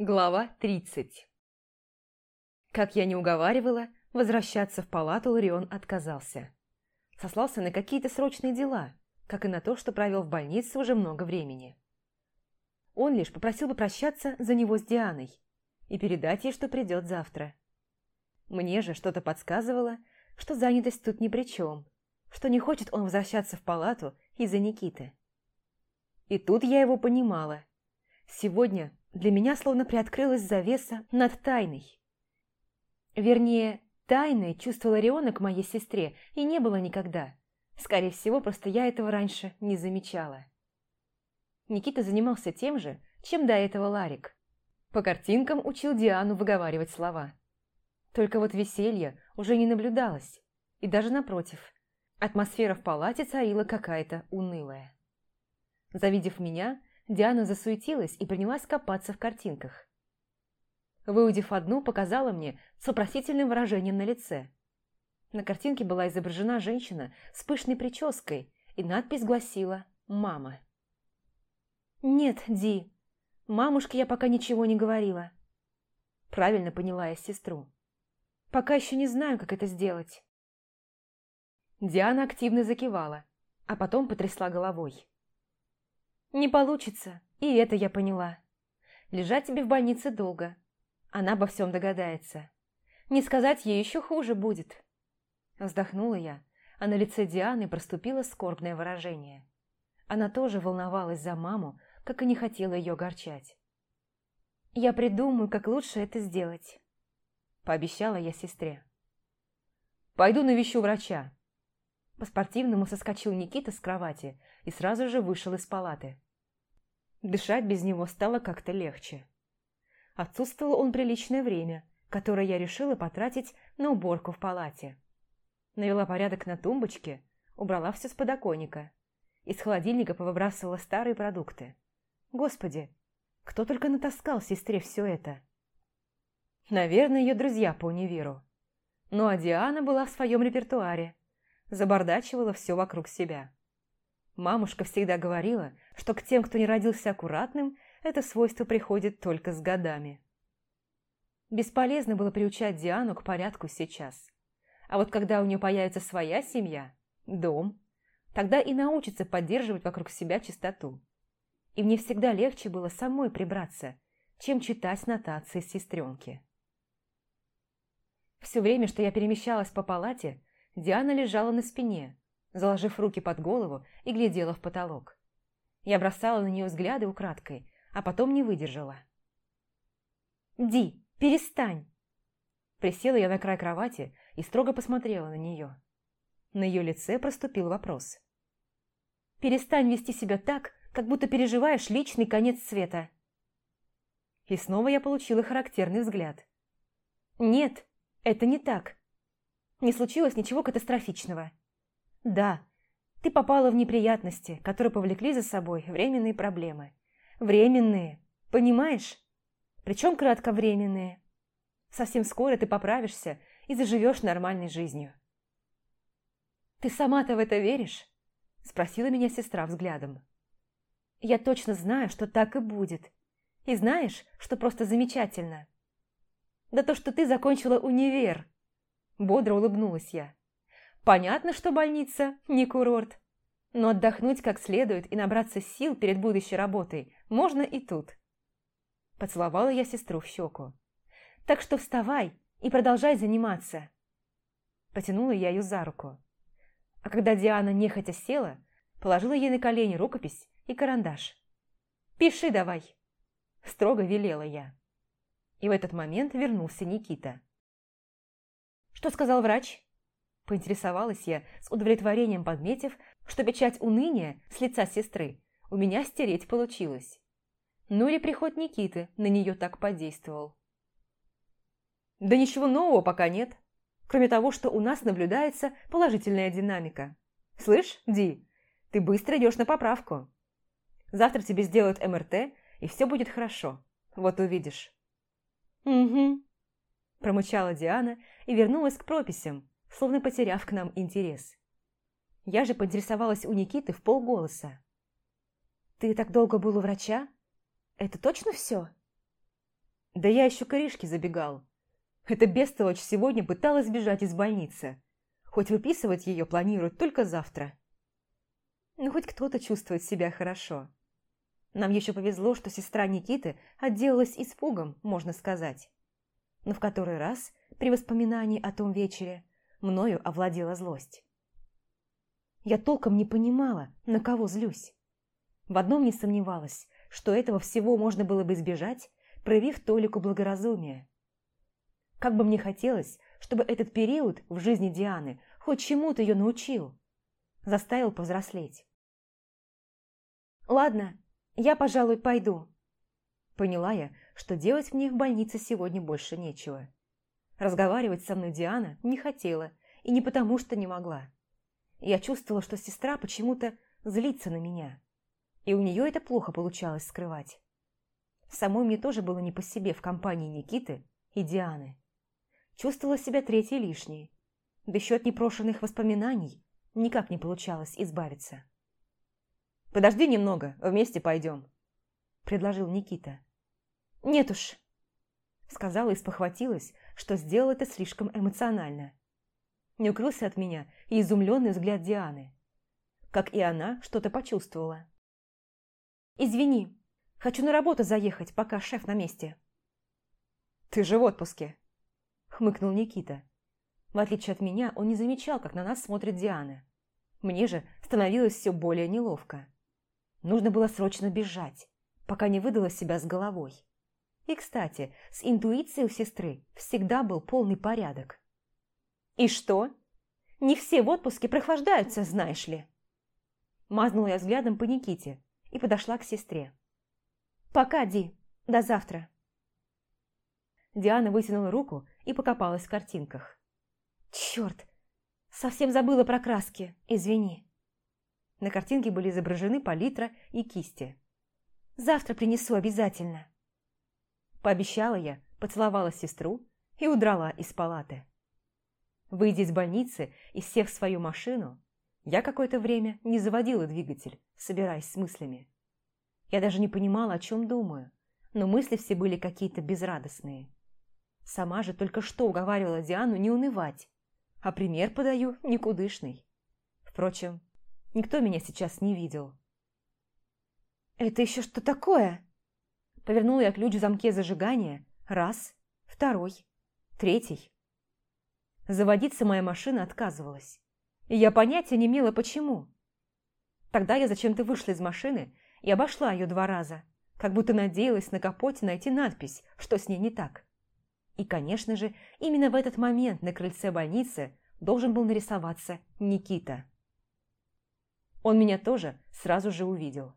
Глава 30 Как я не уговаривала, возвращаться в палату Ларион отказался. Сослался на какие-то срочные дела, как и на то, что провел в больнице уже много времени. Он лишь попросил попрощаться за него с Дианой и передать ей, что придет завтра. Мне же что-то подсказывало, что занятость тут ни при чем, что не хочет он возвращаться в палату из-за Никиты. И тут я его понимала. Сегодня для меня словно приоткрылась завеса над тайной. Вернее, тайной чувства Лариона к моей сестре и не было никогда. Скорее всего, просто я этого раньше не замечала. Никита занимался тем же, чем до этого Ларик. По картинкам учил Диану выговаривать слова. Только вот веселья уже не наблюдалось, и даже напротив, атмосфера в палате царила какая-то унылая. Завидев меня, Диана засуетилась и принялась копаться в картинках. Выудив одну, показала мне с вопросительным выражением на лице. На картинке была изображена женщина с пышной прической, и надпись гласила «Мама». «Нет, Ди, мамушке я пока ничего не говорила». Правильно поняла я сестру. «Пока еще не знаю, как это сделать». Диана активно закивала, а потом потрясла головой. Не получится, и это я поняла. Лежать тебе в больнице долго. Она обо всем догадается. Не сказать ей еще хуже будет. Вздохнула я, а на лице Дианы проступило скорбное выражение. Она тоже волновалась за маму, как и не хотела ее огорчать. «Я придумаю, как лучше это сделать», – пообещала я сестре. «Пойду навещу врача», по-спортивному соскочил Никита с кровати и сразу же вышел из палаты. Дышать без него стало как-то легче. Отсутствовал он приличное время, которое я решила потратить на уборку в палате. Навела порядок на тумбочке, убрала все с подоконника. Из холодильника повыбрасывала старые продукты. Господи, кто только натаскал сестре все это? Наверное, ее друзья по универу. Ну а Диана была в своем репертуаре забардачивала все вокруг себя. Мамушка всегда говорила, что к тем, кто не родился аккуратным, это свойство приходит только с годами. Бесполезно было приучать Диану к порядку сейчас. А вот когда у нее появится своя семья, дом, тогда и научится поддерживать вокруг себя чистоту. И мне всегда легче было самой прибраться, чем читать нотации сестренки. Все время, что я перемещалась по палате, Диана лежала на спине, заложив руки под голову и глядела в потолок. Я бросала на нее взгляды украдкой, а потом не выдержала. «Ди, перестань!» Присела я на край кровати и строго посмотрела на нее. На ее лице проступил вопрос. «Перестань вести себя так, как будто переживаешь личный конец света». И снова я получила характерный взгляд. «Нет, это не так не случилось ничего катастрофичного. Да, ты попала в неприятности, которые повлекли за собой временные проблемы. Временные, понимаешь? Причем кратковременные. Совсем скоро ты поправишься и заживешь нормальной жизнью. «Ты сама-то в это веришь?» – спросила меня сестра взглядом. «Я точно знаю, что так и будет. И знаешь, что просто замечательно? Да то, что ты закончила универ – Бодро улыбнулась я. Понятно, что больница не курорт. Но отдохнуть как следует и набраться сил перед будущей работой можно и тут. Поцеловала я сестру в щеку. Так что вставай и продолжай заниматься. Потянула я ее за руку. А когда Диана нехотя села, положила ей на колени рукопись и карандаш. «Пиши давай!» Строго велела я. И в этот момент вернулся Никита. «Что сказал врач?» Поинтересовалась я, с удовлетворением подметив, что печать уныния с лица сестры у меня стереть получилось. Ну или приход Никиты на нее так подействовал. «Да ничего нового пока нет, кроме того, что у нас наблюдается положительная динамика. Слышь, Ди, ты быстро идешь на поправку. Завтра тебе сделают МРТ, и все будет хорошо. Вот увидишь». «Угу», промычала Диана и вернулась к прописям, словно потеряв к нам интерес. Я же поинтересовалась у Никиты в полголоса. «Ты так долго был у врача? Это точно все?» Да я еще к Иришке забегал. Эта бестолочь сегодня пыталась сбежать из больницы. Хоть выписывать ее планируют только завтра. Ну, хоть кто-то чувствует себя хорошо. Нам еще повезло, что сестра Никиты отделалась испугом, можно сказать. Но в который раз, при воспоминании о том вечере, мною овладела злость. Я толком не понимала, на кого злюсь. В одном не сомневалась, что этого всего можно было бы избежать, проявив толику благоразумия. Как бы мне хотелось, чтобы этот период в жизни Дианы хоть чему-то ее научил, заставил повзрослеть. «Ладно, я, пожалуй, пойду». Поняла я, что делать мне в больнице сегодня больше нечего. Разговаривать со мной Диана не хотела, и не потому, что не могла. Я чувствовала, что сестра почему-то злится на меня, и у нее это плохо получалось скрывать. Самой мне тоже было не по себе в компании Никиты и Дианы. Чувствовала себя третьей лишней, да еще от непрошенных воспоминаний никак не получалось избавиться. «Подожди немного, вместе пойдем», – предложил Никита. «Нет уж», – сказала и спохватилась, что сделал это слишком эмоционально. Не укрылся от меня и изумленный взгляд Дианы. Как и она, что-то почувствовала. «Извини, хочу на работу заехать, пока шеф на месте». «Ты же в отпуске», – хмыкнул Никита. В отличие от меня, он не замечал, как на нас смотрит Диана. Мне же становилось все более неловко. Нужно было срочно бежать, пока не выдала себя с головой. И, кстати, с интуицией у сестры всегда был полный порядок. «И что? Не все в отпуске прохлаждаются, знаешь ли?» Мазнула я взглядом по Никите и подошла к сестре. «Пока, Ди. До завтра». Диана вытянула руку и покопалась в картинках. «Черт! Совсем забыла про краски. Извини». На картинке были изображены палитра и кисти. «Завтра принесу обязательно». Пообещала я, поцеловала сестру и удрала из палаты. Выйдя из больницы и сев в свою машину, я какое-то время не заводила двигатель, собираясь с мыслями. Я даже не понимала, о чем думаю, но мысли все были какие-то безрадостные. Сама же только что уговаривала Диану не унывать, а пример подаю никудышный. Впрочем, никто меня сейчас не видел. «Это еще что такое?» Повернула я ключ в замке зажигания. Раз, второй, третий. Заводиться моя машина отказывалась. И я понятия не имела, почему. Тогда я зачем-то вышла из машины и обошла ее два раза, как будто надеялась на капоте найти надпись, что с ней не так. И, конечно же, именно в этот момент на крыльце больницы должен был нарисоваться Никита. Он меня тоже сразу же увидел.